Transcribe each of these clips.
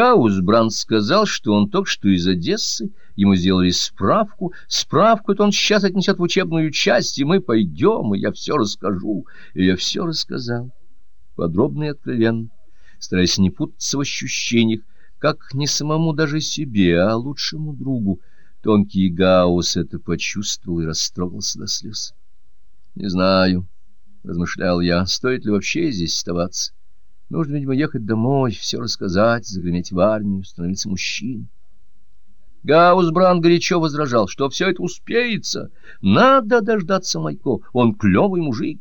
Каусбранд сказал, что он только что из Одессы, ему сделали справку, справку-то он сейчас отнесет в учебную часть, и мы пойдем, и я все расскажу, и я все рассказал, подробно и откровенно, стараясь не путаться в ощущениях, как не самому даже себе, а лучшему другу. Тонкий Гаус это почувствовал и растрогался до слез. «Не знаю», — размышлял я, — «стоит ли вообще здесь оставаться?» Нужно, видимо, ехать домой, все рассказать, загреметь в армию, становиться мужчиной. Гаусбран горячо возражал, что все это успеется. Надо дождаться Майко, он клевый мужик.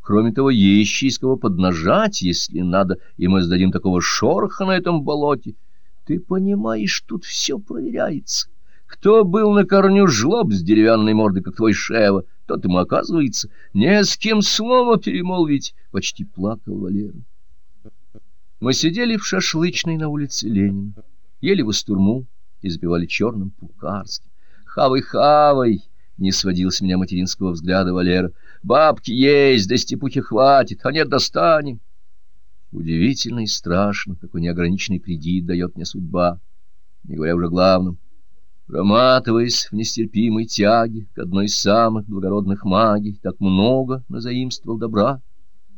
Кроме того, есть из кого поднажать, если надо, и мы сдадим такого шороха на этом болоте. Ты понимаешь, тут все проверяется. Кто был на корню жлоб с деревянной мордой, как твой Шева, тот ему, оказывается, не с кем слово перемолвить, — почти плакал Валера. Мы сидели в шашлычной на улице Ленина, ели бастурму и запивали черным пукарским. «Хавай, хавай!» — не сводил с меня материнского взгляда Валера. «Бабки есть, да степухи хватит, а нет, достанем!» Удивительно и страшно, какой неограниченный кредит дает мне судьба, не говоря уже главном. Проматываясь в нестерпимой тяге к одной из самых благородных магий, так много назаимствовал добра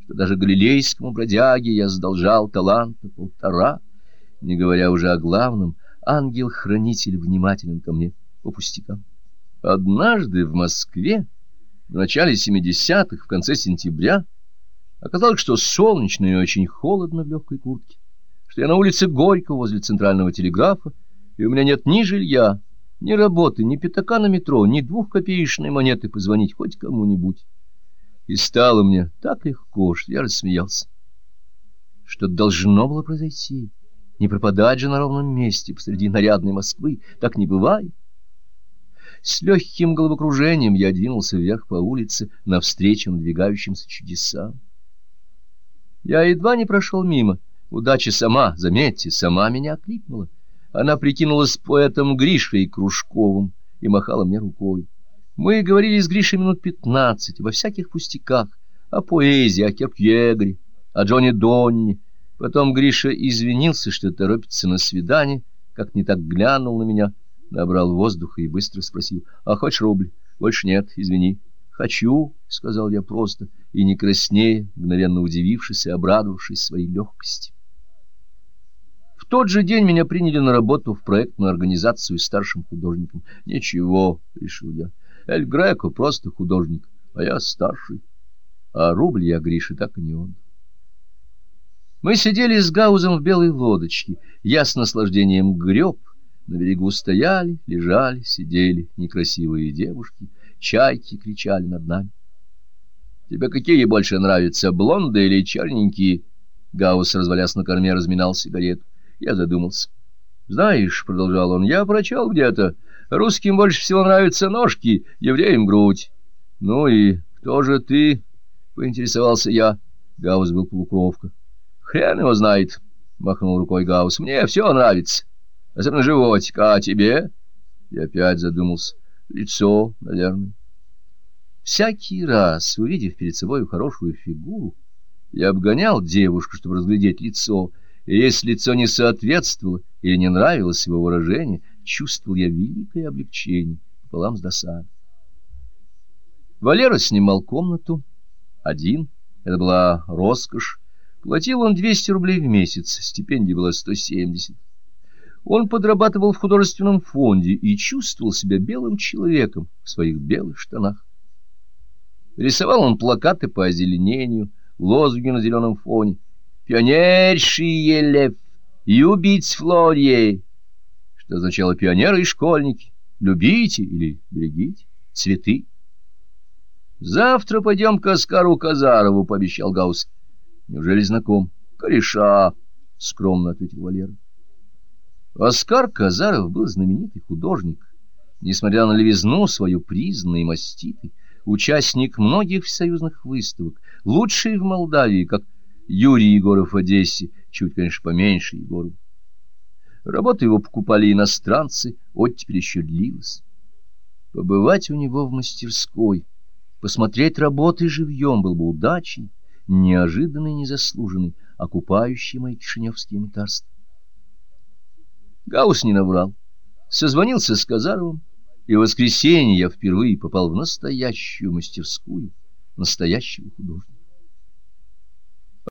что даже галилейскому бродяге я сдолжал таланта полтора, не говоря уже о главном, ангел-хранитель внимателен ко мне по пустякам. Однажды в Москве, в начале 70-х, в конце сентября, оказалось, что солнечно и очень холодно в легкой куртке, что я на улице Горько возле центрального телеграфа, и у меня нет ни жилья, ни работы, ни пятака на метро, ни двухкопеечной монеты позвонить хоть кому-нибудь. И стало мне так легко, что я рассмеялся. Что должно было произойти. Не пропадать же на ровном месте посреди нарядной Москвы. Так не бывает. С легким головокружением я двинулся вверх по улице навстречу надвигающимся чудесам. Я едва не прошел мимо. Удача сама, заметьте, сама меня окликнула. Она прикинулась поэтом Гришей Кружковым и махала мне рукой. Мы говорили с Гришей минут пятнадцать во всяких пустяках, о поэзии, о Кепьегре, о Джоне Донни. Потом Гриша извинился, что торопится на свидание, как не так глянул на меня, набрал воздуха и быстро спросил, «А хочешь рубль?» «Больше нет, извини». «Хочу», — сказал я просто, и не краснее, мгновенно удивившись и обрадовавшись своей легкости. В тот же день меня приняли на работу в проектную организацию старшим художником. «Ничего», — решил я, — Эль Греко просто художник, а я старший. А рубль я Грише так и не он. Мы сидели с Гаузом в белой лодочке, я с наслаждением греб, на берегу стояли, лежали, сидели некрасивые девушки, чайки кричали над нами. «Тебе какие больше нравятся, блонды или черненькие?» Гаус, развалясь на корме, разминал сигарету. Я задумался. «Знаешь, — продолжал он, — я прочел где-то, Русским больше всего нравятся ножки, евреям грудь. — Ну и кто же ты? — поинтересовался я. Гаус был полукровка. — Хрен его знает, — махнул рукой Гаус. — Мне все нравится. Особенно животик. А тебе? Я опять задумался. Лицо, наверное. Всякий раз, увидев перед собой хорошую фигуру, я обгонял девушку, чтобы разглядеть лицо, и если лицо не соответствовало или не нравилось его выражение, чувствовал я великое облегчение пополам с досадой. Валера снимал комнату один, это была роскошь. Платил он 200 рублей в месяц, стипендия была 170. Он подрабатывал в художественном фонде и чувствовал себя белым человеком в своих белых штанах. Рисовал он плакаты по озеленению, лозунги на зеленом фоне. «Пионершие лев, юбиц флорье, что означало пионеры и школьники. Любите или берегите цветы. Завтра пойдем к Оскару Казарову, — пообещал Гаус. Неужели знаком? Кореша, — скромно ответил Валера. Оскар Казаров был знаменитый художник. Несмотря на левизну свою признанный маститый, участник многих всесоюзных выставок, лучший в Молдавии, как Юрий Егоров в Одессе, чуть, конечно, поменьше Егорова. Работы его покупали иностранцы, оттепель еще длилась. Побывать у него в мастерской, посмотреть работы живьем был бы удачей, неожиданной и незаслуженной, окупающей мои кишиневские мытарства. Гаус не наврал. Созвонился с Казаровым, и в воскресенье я впервые попал в настоящую мастерскую настоящего художника.